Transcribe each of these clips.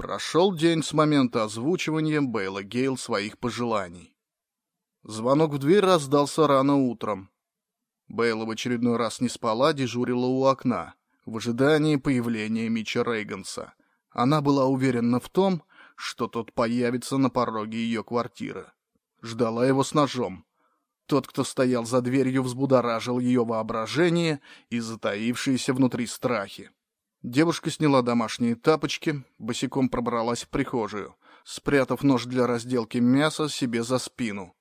Прошел день с момента озвучивания Бейла Гейл своих пожеланий. Звонок в дверь раздался рано утром. Бейла в очередной раз не спала, дежурила у окна, в ожидании появления Мича Рейганса. Она была уверена в том, что тот появится на пороге ее квартиры. Ждала его с ножом. Тот, кто стоял за дверью, взбудоражил ее воображение и затаившиеся внутри страхи. Девушка сняла домашние тапочки, босиком пробралась в прихожую, спрятав нож для разделки мяса себе за спину.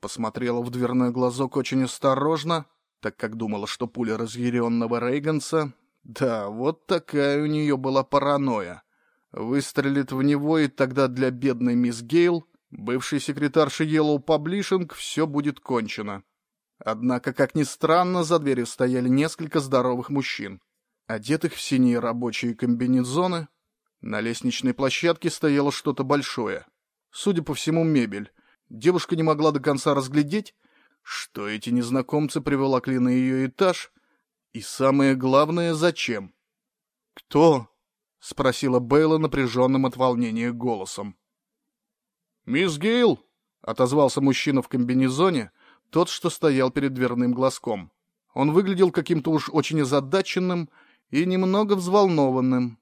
Посмотрела в дверной глазок очень осторожно, так как думала, что пуля разъяренного Рейганса... Да, вот такая у нее была паранойя. Выстрелит в него, и тогда для бедной мисс Гейл, бывшей секретарши Йеллоу Паблишинг, все будет кончено. Однако, как ни странно, за дверью стояли несколько здоровых мужчин. Одетых в синие рабочие комбинезоны, на лестничной площадке стояло что-то большое. Судя по всему, мебель. Девушка не могла до конца разглядеть, что эти незнакомцы приволокли на ее этаж, и самое главное, зачем. «Кто?» — спросила Бейла напряженным от волнения голосом. «Мисс Гейл!» — отозвался мужчина в комбинезоне, тот, что стоял перед дверным глазком. Он выглядел каким-то уж очень озадаченным и немного взволнованным.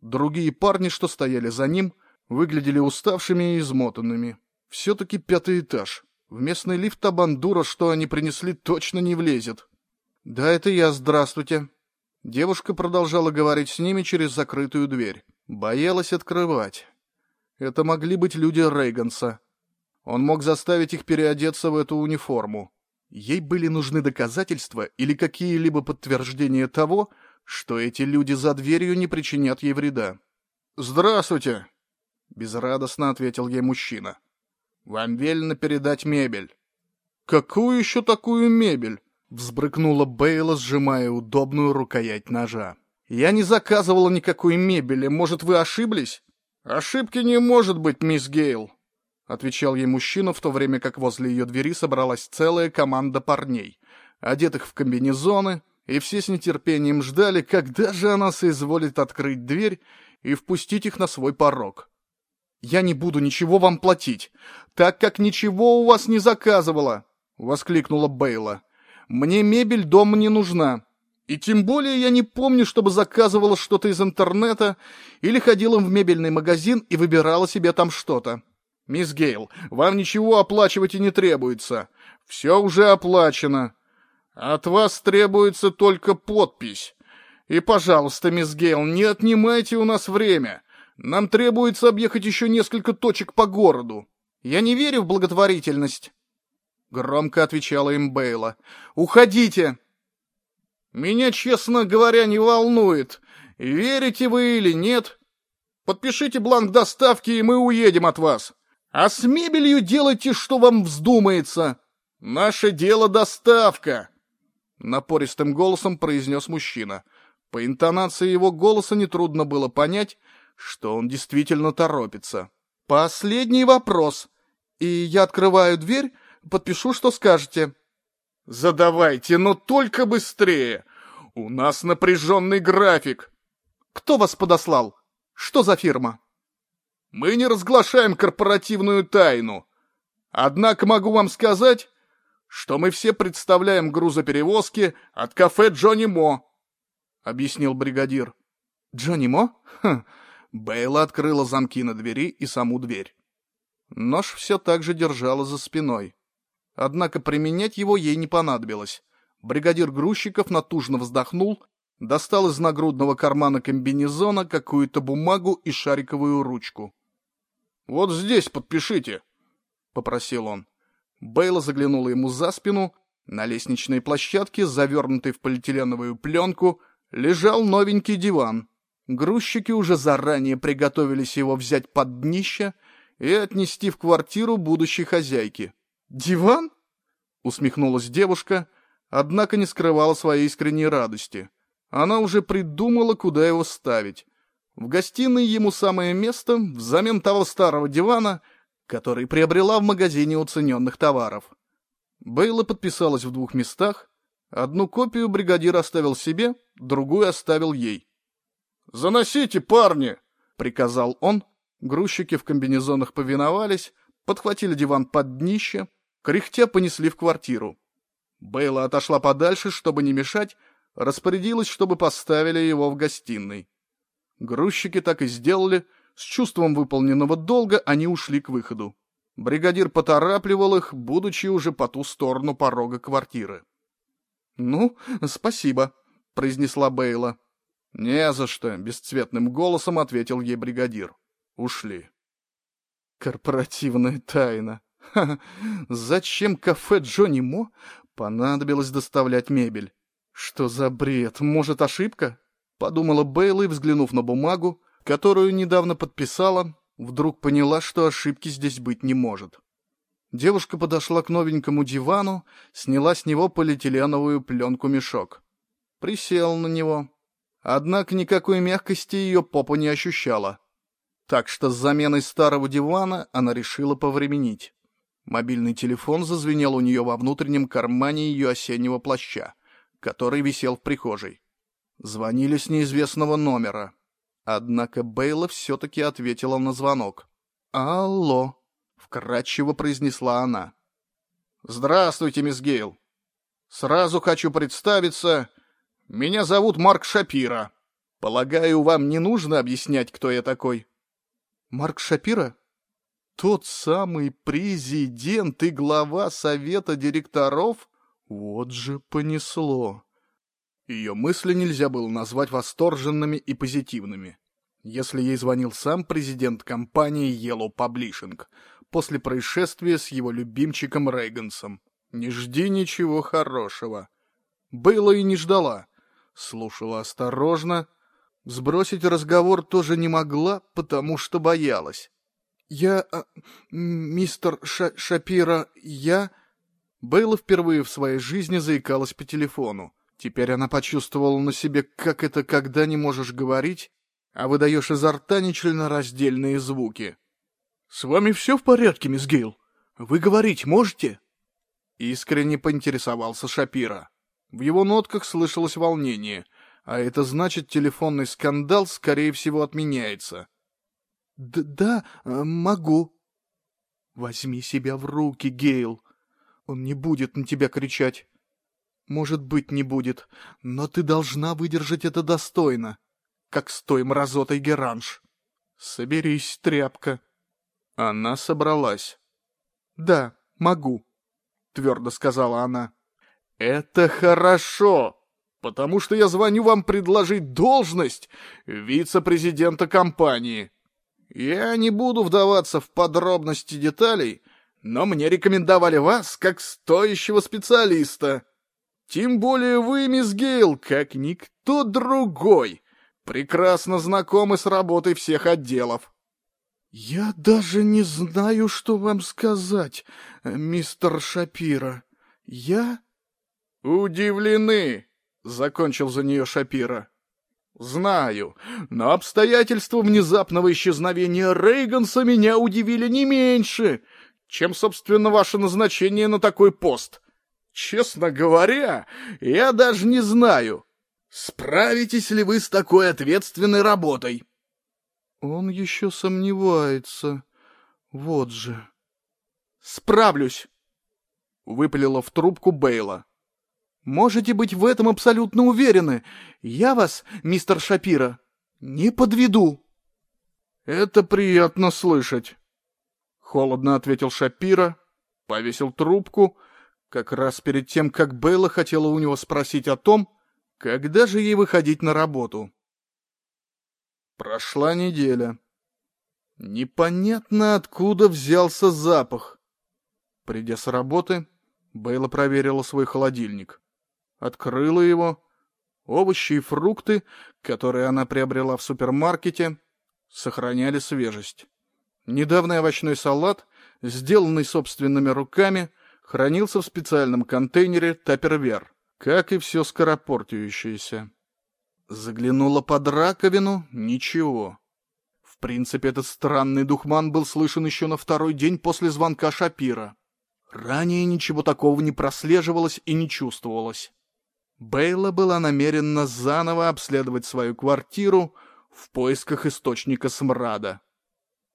Другие парни, что стояли за ним, выглядели уставшими и измотанными. Все-таки пятый этаж. В местный лифт та бандура, что они принесли, точно не влезет. «Да, это я, здравствуйте». Девушка продолжала говорить с ними через закрытую дверь. Боялась открывать. Это могли быть люди Рейганса. Он мог заставить их переодеться в эту униформу. Ей были нужны доказательства или какие-либо подтверждения того, что эти люди за дверью не причинят ей вреда. «Здравствуйте!» — безрадостно ответил ей мужчина. Вам велено передать мебель. Какую еще такую мебель? Взбрыкнула Бейла, сжимая удобную рукоять ножа. Я не заказывала никакой мебели, может, вы ошиблись? Ошибки не может быть, мисс Гейл, отвечал ей мужчина, в то время как возле ее двери собралась целая команда парней, одетых в комбинезоны, и все с нетерпением ждали, когда же она соизволит открыть дверь и впустить их на свой порог. «Я не буду ничего вам платить, так как ничего у вас не заказывала!» — воскликнула Бейла. «Мне мебель дома не нужна. И тем более я не помню, чтобы заказывала что-то из интернета или ходила в мебельный магазин и выбирала себе там что-то. Мисс Гейл, вам ничего оплачивать и не требуется. Все уже оплачено. От вас требуется только подпись. И, пожалуйста, мисс Гейл, не отнимайте у нас время. Нам требуется объехать еще несколько точек по городу. Я не верю в благотворительность. Громко отвечала им Бейла. Уходите. Меня, честно говоря, не волнует, верите вы или нет. Подпишите бланк доставки, и мы уедем от вас. А с мебелью делайте, что вам вздумается. Наше дело доставка. Напористым голосом произнес мужчина. По интонации его голоса нетрудно было понять, что он действительно торопится. «Последний вопрос. И я открываю дверь, подпишу, что скажете». «Задавайте, но только быстрее. У нас напряженный график». «Кто вас подослал? Что за фирма?» «Мы не разглашаем корпоративную тайну. Однако могу вам сказать, что мы все представляем грузоперевозки от кафе Джонни Мо», — объяснил бригадир. «Джонни Мо? Хм, Бейла открыла замки на двери и саму дверь. Нож все так же держала за спиной. Однако применять его ей не понадобилось. Бригадир грузчиков натужно вздохнул, достал из нагрудного кармана комбинезона какую-то бумагу и шариковую ручку. «Вот здесь подпишите», — попросил он. Бейла заглянула ему за спину. На лестничной площадке, завернутой в полиэтиленовую пленку, лежал новенький диван — Грузчики уже заранее приготовились его взять под днище и отнести в квартиру будущей хозяйки. «Диван?» — усмехнулась девушка, однако не скрывала своей искренней радости. Она уже придумала, куда его ставить. В гостиной ему самое место взамен того старого дивана, который приобрела в магазине уцененных товаров. Бейла подписалась в двух местах. Одну копию бригадир оставил себе, другую оставил ей. «Заносите, парни!» — приказал он. Грузчики в комбинезонах повиновались, подхватили диван под днище, кряхтя понесли в квартиру. Бейла отошла подальше, чтобы не мешать, распорядилась, чтобы поставили его в гостиной. Грузчики так и сделали, с чувством выполненного долга они ушли к выходу. Бригадир поторапливал их, будучи уже по ту сторону порога квартиры. «Ну, спасибо», — произнесла Бейла. «Не за что», — бесцветным голосом ответил ей бригадир. «Ушли». «Корпоративная тайна. Ха -ха. Зачем кафе Джонни Мо понадобилось доставлять мебель? Что за бред? Может, ошибка?» Подумала Бейла и, взглянув на бумагу, которую недавно подписала, вдруг поняла, что ошибки здесь быть не может. Девушка подошла к новенькому дивану, сняла с него полиэтиленовую пленку-мешок. Присела на него, Однако никакой мягкости ее попа не ощущала. Так что с заменой старого дивана она решила повременить. Мобильный телефон зазвенел у нее во внутреннем кармане ее осеннего плаща, который висел в прихожей. Звонили с неизвестного номера. Однако Бейла все-таки ответила на звонок. «Алло», — вкратчиво произнесла она. «Здравствуйте, мисс Гейл. Сразу хочу представиться. Меня зовут Марк Шапира. Полагаю, вам не нужно объяснять, кто я такой. Марк Шапира? Тот самый президент и глава совета директоров? Вот же понесло. Ее мысли нельзя было назвать восторженными и позитивными. Если ей звонил сам президент компании Yellow Publishing после происшествия с его любимчиком Рейгансом, не жди ничего хорошего. Было и не ждала слушала осторожно. Сбросить разговор тоже не могла, потому что боялась. «Я... А, мистер Ша Шапира, я...» Бейла впервые в своей жизни заикалась по телефону. Теперь она почувствовала на себе, как это, когда не можешь говорить, а выдаешь изо рта нечленораздельные звуки. «С вами все в порядке, мисс Гейл? Вы говорить можете?» Искренне поинтересовался Шапира. В его нотках слышалось волнение, а это значит, телефонный скандал, скорее всего, отменяется. Д «Да, э, могу». «Возьми себя в руки, Гейл. Он не будет на тебя кричать. Может быть, не будет, но ты должна выдержать это достойно, как с той мразотой Геранж. Соберись, тряпка». Она собралась. «Да, могу», — твердо сказала она. «Это хорошо, потому что я звоню вам предложить должность вице-президента компании. Я не буду вдаваться в подробности деталей, но мне рекомендовали вас как стоящего специалиста. Тем более вы, мисс Гейл, как никто другой, прекрасно знакомы с работой всех отделов. «Я даже не знаю, что вам сказать, мистер Шапира. Я «Удивлены!» — закончил за нее Шапира. «Знаю, но обстоятельства внезапного исчезновения Рейганса меня удивили не меньше, чем, собственно, ваше назначение на такой пост. Честно говоря, я даже не знаю, справитесь ли вы с такой ответственной работой». Он еще сомневается. Вот же. «Справлюсь!» — выпалила в трубку Бейла. Можете быть в этом абсолютно уверены. Я вас, мистер Шапира, не подведу. Это приятно слышать. Холодно ответил Шапира, повесил трубку, как раз перед тем, как Белла хотела у него спросить о том, когда же ей выходить на работу. Прошла неделя. Непонятно, откуда взялся запах. Придя с работы, Бейла проверила свой холодильник открыла его. Овощи и фрукты, которые она приобрела в супермаркете, сохраняли свежесть. Недавний овощной салат, сделанный собственными руками, хранился в специальном контейнере «Тапервер», как и все скоропортящееся. Заглянула под раковину — ничего. В принципе, этот странный духман был слышен еще на второй день после звонка Шапира. Ранее ничего такого не прослеживалось и не чувствовалось. Бейла была намерена заново обследовать свою квартиру в поисках источника смрада.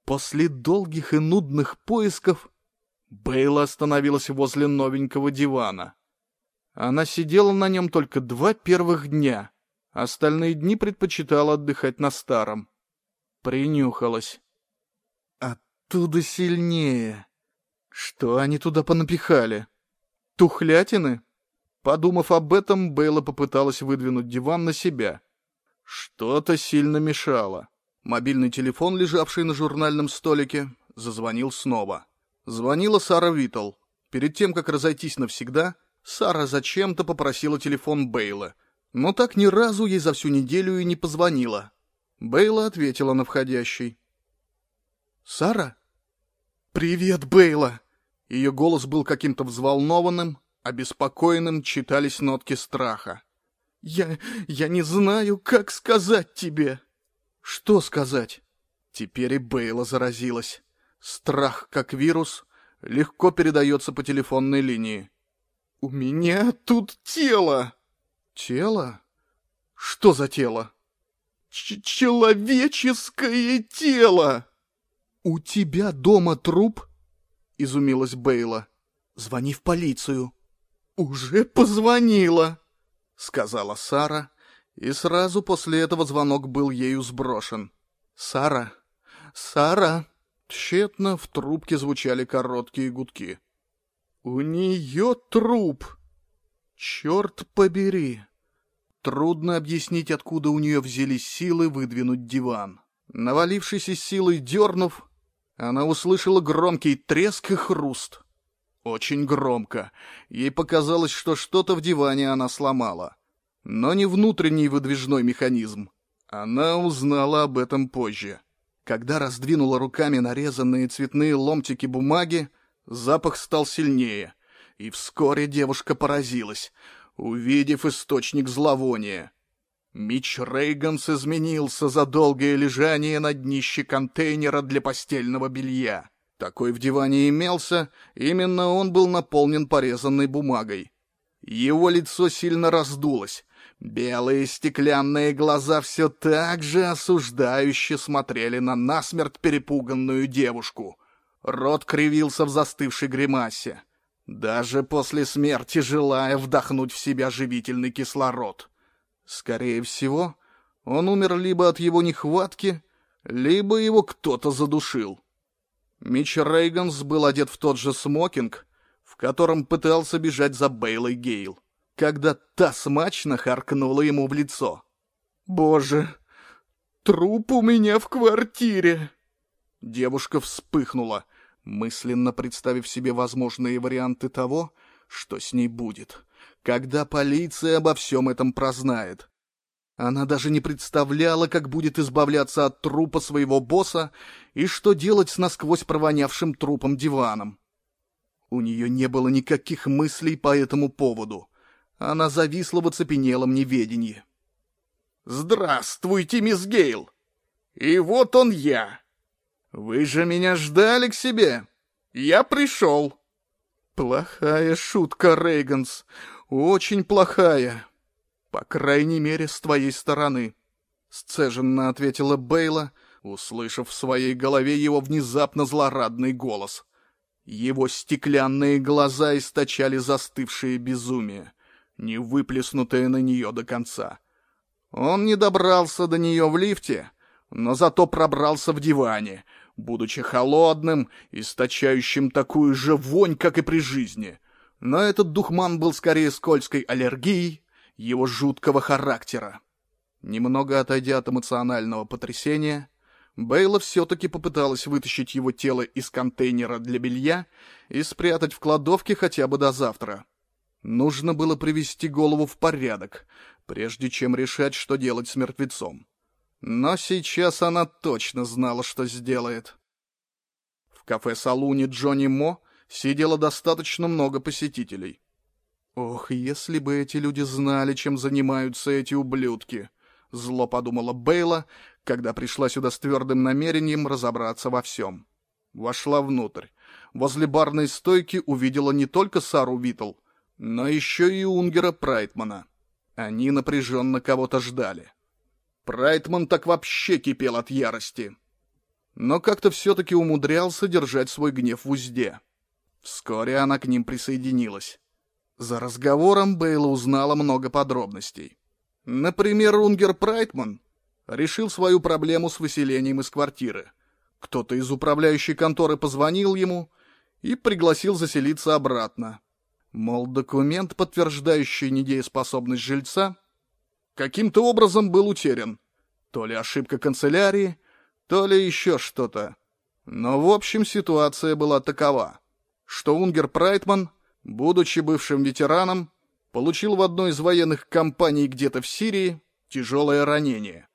После долгих и нудных поисков Бейла остановилась возле новенького дивана. Она сидела на нем только два первых дня, остальные дни предпочитала отдыхать на старом. Принюхалась. Оттуда сильнее. Что они туда понапихали? Тухлятины? Подумав об этом, Бейла попыталась выдвинуть диван на себя. Что-то сильно мешало. Мобильный телефон, лежавший на журнальном столике, зазвонил снова. Звонила Сара Витл. Перед тем, как разойтись навсегда, Сара зачем-то попросила телефон Бейла, но так ни разу ей за всю неделю и не позвонила. Бейла ответила на входящий. «Сара?» «Привет, Бейла!» Ее голос был каким-то взволнованным, обеспокоенным читались нотки страха. «Я... я не знаю, как сказать тебе!» «Что сказать?» Теперь и Бейла заразилась. Страх, как вирус, легко передается по телефонной линии. «У меня тут тело!» «Тело? Что за тело?» Ч «Человеческое тело!» «У тебя дома труп?» — изумилась Бейла. «Звони в полицию». «Уже позвонила», — сказала Сара, и сразу после этого звонок был ею сброшен. «Сара! Сара!» Тщетно в трубке звучали короткие гудки. «У нее труп! Черт побери!» Трудно объяснить, откуда у нее взялись силы выдвинуть диван. Навалившись из силой дернув, она услышала громкий треск и хруст. Очень громко. Ей показалось, что что-то в диване она сломала. Но не внутренний выдвижной механизм. Она узнала об этом позже. Когда раздвинула руками нарезанные цветные ломтики бумаги, запах стал сильнее, и вскоре девушка поразилась, увидев источник зловония. Мич Рейганс изменился за долгое лежание на днище контейнера для постельного белья. Такой в диване имелся, именно он был наполнен порезанной бумагой. Его лицо сильно раздулось. Белые стеклянные глаза все так же осуждающе смотрели на насмерть перепуганную девушку. Рот кривился в застывшей гримасе, даже после смерти желая вдохнуть в себя живительный кислород. Скорее всего, он умер либо от его нехватки, либо его кто-то задушил. Митч Рейганс был одет в тот же смокинг, в котором пытался бежать за Бейлой Гейл, когда та смачно харкнула ему в лицо. «Боже, труп у меня в квартире!» Девушка вспыхнула, мысленно представив себе возможные варианты того, что с ней будет, когда полиция обо всем этом прознает. Она даже не представляла, как будет избавляться от трупа своего босса и что делать с насквозь провонявшим трупом диваном. У нее не было никаких мыслей по этому поводу. Она зависла в оцепенелом неведении. «Здравствуйте, мисс Гейл! И вот он я! Вы же меня ждали к себе! Я пришел!» «Плохая шутка, Рейганс, очень плохая!» «По крайней мере, с твоей стороны», — сцеженно ответила Бейла, услышав в своей голове его внезапно злорадный голос. Его стеклянные глаза источали застывшее безумие, не выплеснутое на нее до конца. Он не добрался до нее в лифте, но зато пробрался в диване, будучи холодным, источающим такую же вонь, как и при жизни. Но этот духман был скорее скользкой аллергией, его жуткого характера. Немного отойдя от эмоционального потрясения, Бейла все-таки попыталась вытащить его тело из контейнера для белья и спрятать в кладовке хотя бы до завтра. Нужно было привести голову в порядок, прежде чем решать, что делать с мертвецом. Но сейчас она точно знала, что сделает. В кафе-салуне Джонни Мо сидело достаточно много посетителей. «Ох, если бы эти люди знали, чем занимаются эти ублюдки!» Зло подумала Бейла, когда пришла сюда с твердым намерением разобраться во всем. Вошла внутрь. Возле барной стойки увидела не только Сару Витл, но еще и Унгера Прайтмана. Они напряженно кого-то ждали. Прайтман так вообще кипел от ярости. Но как-то все-таки умудрялся держать свой гнев в узде. Вскоре она к ним присоединилась. За разговором Бейла узнала много подробностей. Например, Унгер Прайтман решил свою проблему с выселением из квартиры. Кто-то из управляющей конторы позвонил ему и пригласил заселиться обратно. Мол, документ, подтверждающий недееспособность жильца, каким-то образом был утерян. То ли ошибка канцелярии, то ли еще что-то. Но в общем ситуация была такова, что Унгер Прайтман, будучи бывшим ветераном, получил в одной из военных компаний где-то в Сирии тяжелое ранение.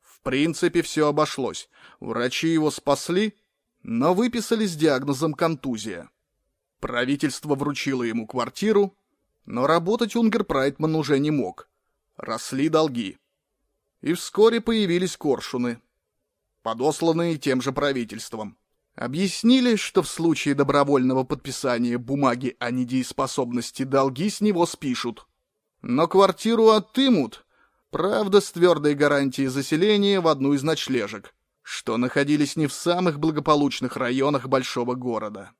В принципе, все обошлось. Врачи его спасли, но выписали с диагнозом контузия. Правительство вручило ему квартиру, но работать Унгер Прайтман уже не мог. Росли долги. И вскоре появились коршуны, подосланные тем же правительством. Объяснили, что в случае добровольного подписания бумаги о недееспособности долги с него спишут. Но квартиру отымут, правда, с твердой гарантией заселения в одну из ночлежек, что находились не в самых благополучных районах большого города.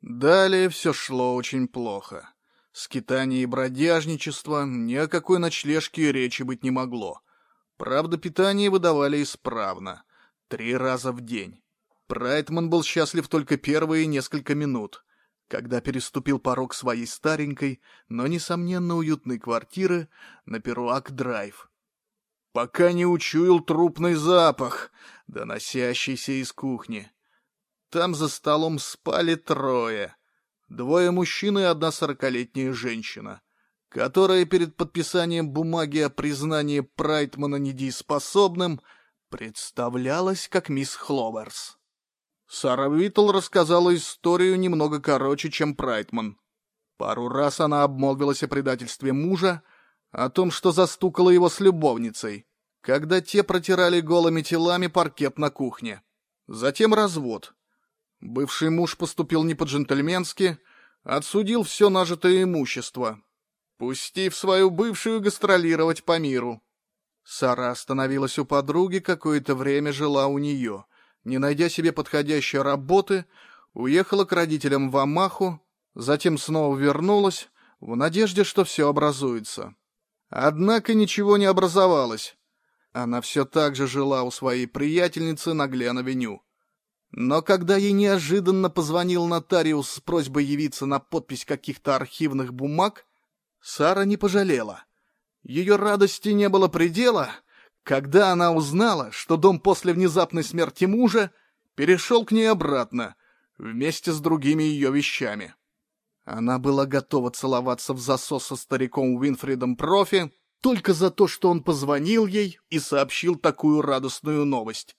Далее все шло очень плохо. Скитание и бродяжничество, ни о какой ночлежке речи быть не могло. Правда, питание выдавали исправно, три раза в день. Прайтман был счастлив только первые несколько минут, когда переступил порог своей старенькой, но, несомненно, уютной квартиры на Перуак-драйв. Пока не учуял трупный запах, доносящийся из кухни. Там за столом спали трое. Двое мужчин и одна сорокалетняя женщина, которая перед подписанием бумаги о признании Прайтмана недееспособным представлялась как мисс Хловерс. Сара Витл рассказала историю немного короче, чем Прайтман. Пару раз она обмолвилась о предательстве мужа, о том, что застукала его с любовницей, когда те протирали голыми телами паркет на кухне. Затем развод, Бывший муж поступил не по-джентльменски, отсудил все нажитое имущество, пустив свою бывшую гастролировать по миру. Сара остановилась у подруги, какое-то время жила у нее. Не найдя себе подходящей работы, уехала к родителям в Амаху, затем снова вернулась, в надежде, что все образуется. Однако ничего не образовалось. Она все так же жила у своей приятельницы на Глен-авеню. Но когда ей неожиданно позвонил нотариус с просьбой явиться на подпись каких-то архивных бумаг, Сара не пожалела. Ее радости не было предела, когда она узнала, что дом после внезапной смерти мужа перешел к ней обратно, вместе с другими ее вещами. Она была готова целоваться в засос со стариком Уинфридом Профи только за то, что он позвонил ей и сообщил такую радостную новость.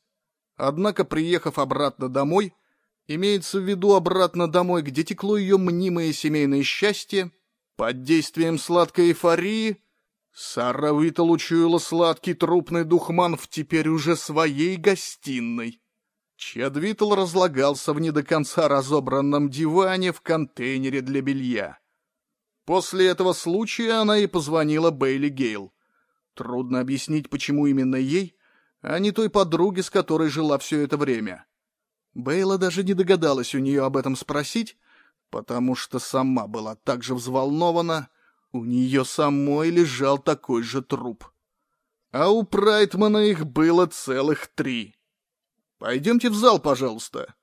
Однако, приехав обратно домой, имеется в виду обратно домой, где текло ее мнимое семейное счастье, под действием сладкой эйфории, Сара Витал учуяла сладкий трупный духман в теперь уже своей гостиной. Чед Витал разлагался в не до конца разобранном диване в контейнере для белья. После этого случая она и позвонила Бейли Гейл. Трудно объяснить, почему именно ей, а не той подруге, с которой жила все это время. Бейла даже не догадалась у нее об этом спросить, потому что сама была так же взволнована, у нее самой лежал такой же труп. А у Прайтмана их было целых три. «Пойдемте в зал, пожалуйста».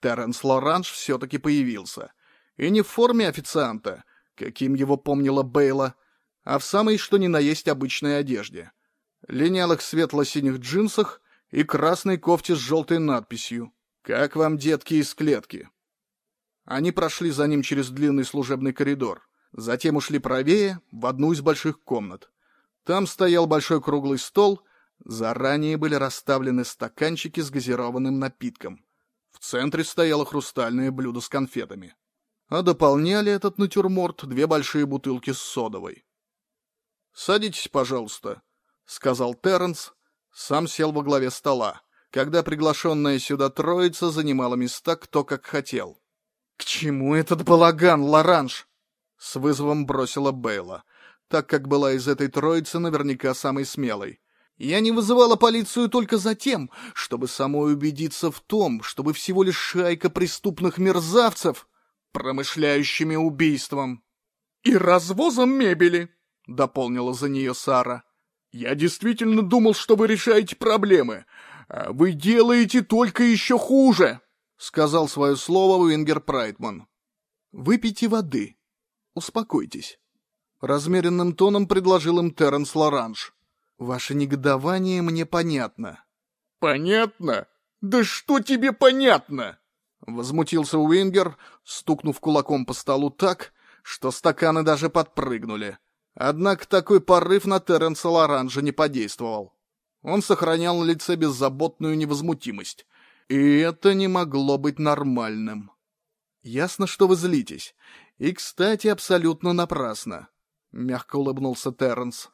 Терренс Лоранж все-таки появился. И не в форме официанта, каким его помнила Бейла, а в самой что ни на есть обычной одежде линялых светло-синих джинсах и красной кофте с желтой надписью «Как вам, детки, из клетки?». Они прошли за ним через длинный служебный коридор, затем ушли правее, в одну из больших комнат. Там стоял большой круглый стол, заранее были расставлены стаканчики с газированным напитком. В центре стояло хрустальное блюдо с конфетами. А дополняли этот натюрморт две большие бутылки с содовой. «Садитесь, пожалуйста», — сказал Терренс, сам сел во главе стола, когда приглашенная сюда троица занимала места кто как хотел. «К чему этот балаган, Лоранж?» — с вызовом бросила Бейла, так как была из этой троицы наверняка самой смелой. Я не вызывала полицию только за тем, чтобы самой убедиться в том, чтобы всего лишь шайка преступных мерзавцев, промышляющими убийством. «И развозом мебели», — дополнила за нее Сара. «Я действительно думал, что вы решаете проблемы. А вы делаете только еще хуже», — сказал свое слово Уингер Прайтман. «Выпейте воды. Успокойтесь». Размеренным тоном предложил им Терренс Лоранж. «Ваше негодование мне понятно». «Понятно? Да что тебе понятно?» Возмутился Уингер, стукнув кулаком по столу так, что стаканы даже подпрыгнули. Однако такой порыв на Терренса Лоранжа не подействовал. Он сохранял на лице беззаботную невозмутимость. И это не могло быть нормальным. «Ясно, что вы злитесь. И, кстати, абсолютно напрасно», — мягко улыбнулся Терренс.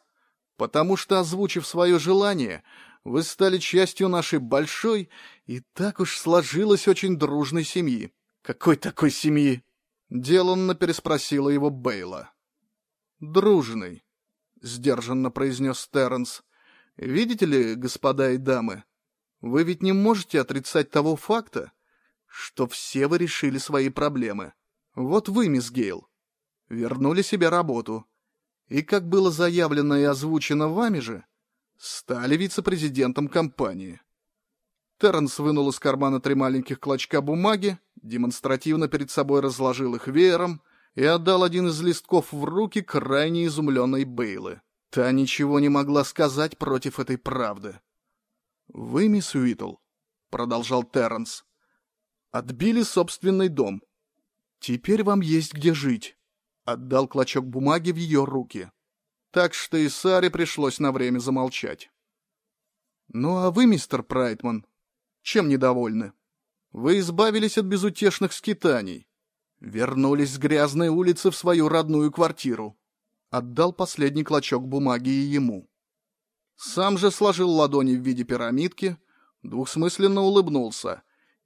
«Потому что, озвучив свое желание, вы стали частью нашей большой и так уж сложилась очень дружной семьи». «Какой такой семьи?» Деланно переспросила его Бейла. «Дружный», — сдержанно произнес Терренс. «Видите ли, господа и дамы, вы ведь не можете отрицать того факта, что все вы решили свои проблемы. Вот вы, мисс Гейл, вернули себе работу. И, как было заявлено и озвучено вами же, стали вице-президентом компании. Терренс вынул из кармана три маленьких клочка бумаги, демонстративно перед собой разложил их веером и отдал один из листков в руки крайне изумленной Бейлы. Та ничего не могла сказать против этой правды. «Вы, мисс Уитл», — продолжал Терренс, — «отбили собственный дом. Теперь вам есть где жить». Отдал клочок бумаги в ее руки. Так что и Саре пришлось на время замолчать. «Ну а вы, мистер Прайтман, чем недовольны? Вы избавились от безутешных скитаний. Вернулись с грязной улицы в свою родную квартиру. Отдал последний клочок бумаги и ему. Сам же сложил ладони в виде пирамидки, двухсмысленно улыбнулся,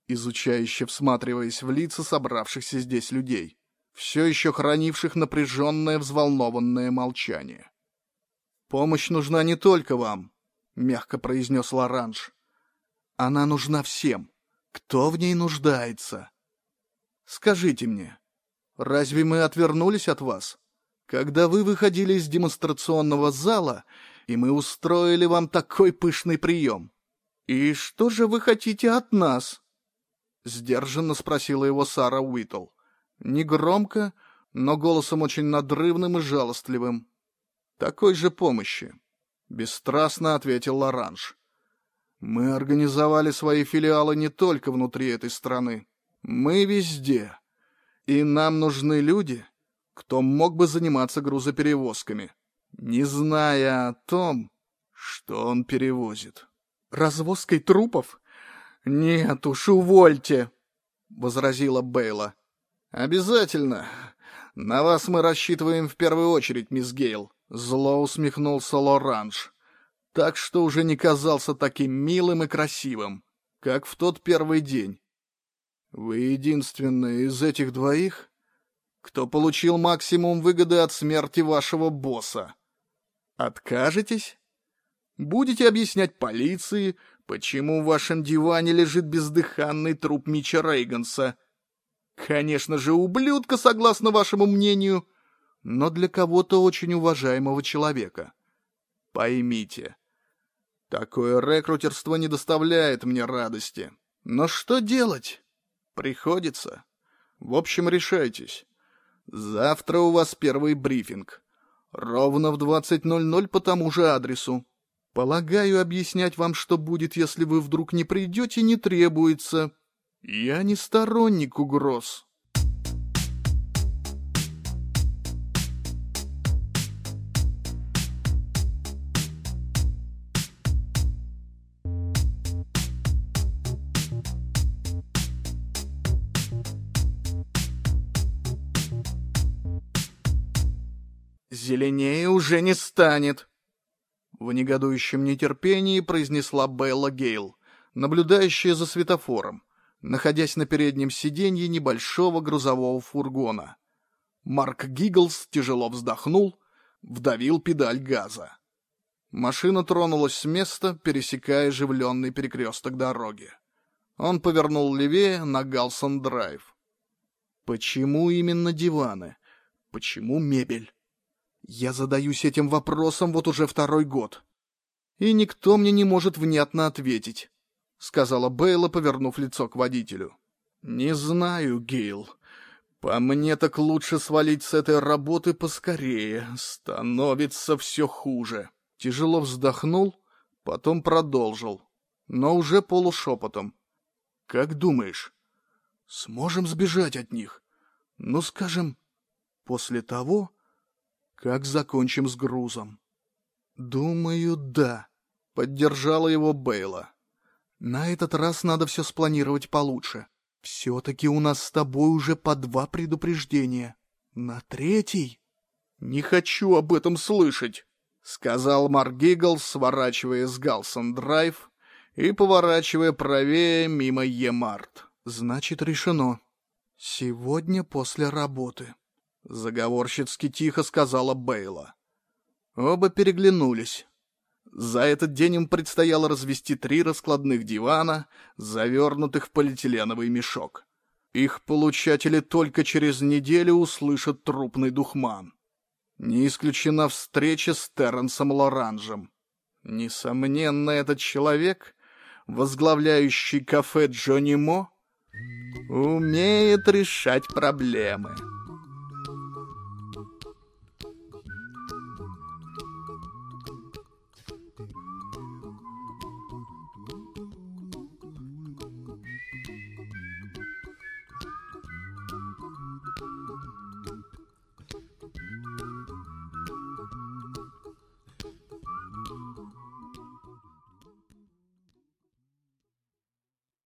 изучающе всматриваясь в лица собравшихся здесь людей, все еще хранивших напряженное взволнованное молчание. «Помощь нужна не только вам», — мягко произнес Лоранж. Она нужна всем. Кто в ней нуждается? Скажите мне, разве мы отвернулись от вас? Когда вы выходили из демонстрационного зала, и мы устроили вам такой пышный прием. И что же вы хотите от нас? Сдержанно спросила его Сара Уитл. Негромко, но голосом очень надрывным и жалостливым. Такой же помощи. Бесстрастно ответил Лоранж. Мы организовали свои филиалы не только внутри этой страны. Мы везде. И нам нужны люди, кто мог бы заниматься грузоперевозками, не зная о том, что он перевозит. «Развозкой трупов? Нет уж, увольте!» — возразила Бейла. «Обязательно. На вас мы рассчитываем в первую очередь, мисс Гейл», — зло усмехнулся Лоранж так что уже не казался таким милым и красивым, как в тот первый день. Вы единственный из этих двоих, кто получил максимум выгоды от смерти вашего босса. Откажетесь? Будете объяснять полиции, почему в вашем диване лежит бездыханный труп Мича Рейганса. Конечно же, ублюдка, согласно вашему мнению, но для кого-то очень уважаемого человека. Поймите, Такое рекрутерство не доставляет мне радости. Но что делать? Приходится. В общем, решайтесь. Завтра у вас первый брифинг. Ровно в 20.00 по тому же адресу. Полагаю, объяснять вам, что будет, если вы вдруг не придете, не требуется. Я не сторонник угроз. Зеленее уже не станет!» В негодующем нетерпении произнесла Белла Гейл, наблюдающая за светофором, находясь на переднем сиденье небольшого грузового фургона. Марк Гигглс тяжело вздохнул, вдавил педаль газа. Машина тронулась с места, пересекая оживленный перекресток дороги. Он повернул левее на Галсон-драйв. Почему именно диваны? Почему мебель? Я задаюсь этим вопросом вот уже второй год. И никто мне не может внятно ответить, — сказала Бейла, повернув лицо к водителю. Не знаю, Гейл. По мне так лучше свалить с этой работы поскорее. Становится все хуже. Тяжело вздохнул, потом продолжил, но уже полушепотом. Как думаешь, сможем сбежать от них? Ну, скажем, после того, как закончим с грузом. Думаю, да, поддержала его Бейла. На этот раз надо все спланировать получше. Все-таки у нас с тобой уже по два предупреждения. На третий? Не хочу об этом слышать, сказал Маргигл, сворачивая с Галсон-драйв и поворачивая правее мимо Емарт. Значит, решено. Сегодня после работы. — заговорщицки тихо сказала Бейла. Оба переглянулись. За этот день им предстояло развести три раскладных дивана, завернутых в полиэтиленовый мешок. Их получатели только через неделю услышат трупный духман. Не исключена встреча с Терренсом Лоранжем. Несомненно, этот человек, возглавляющий кафе Джонни Мо, умеет решать проблемы.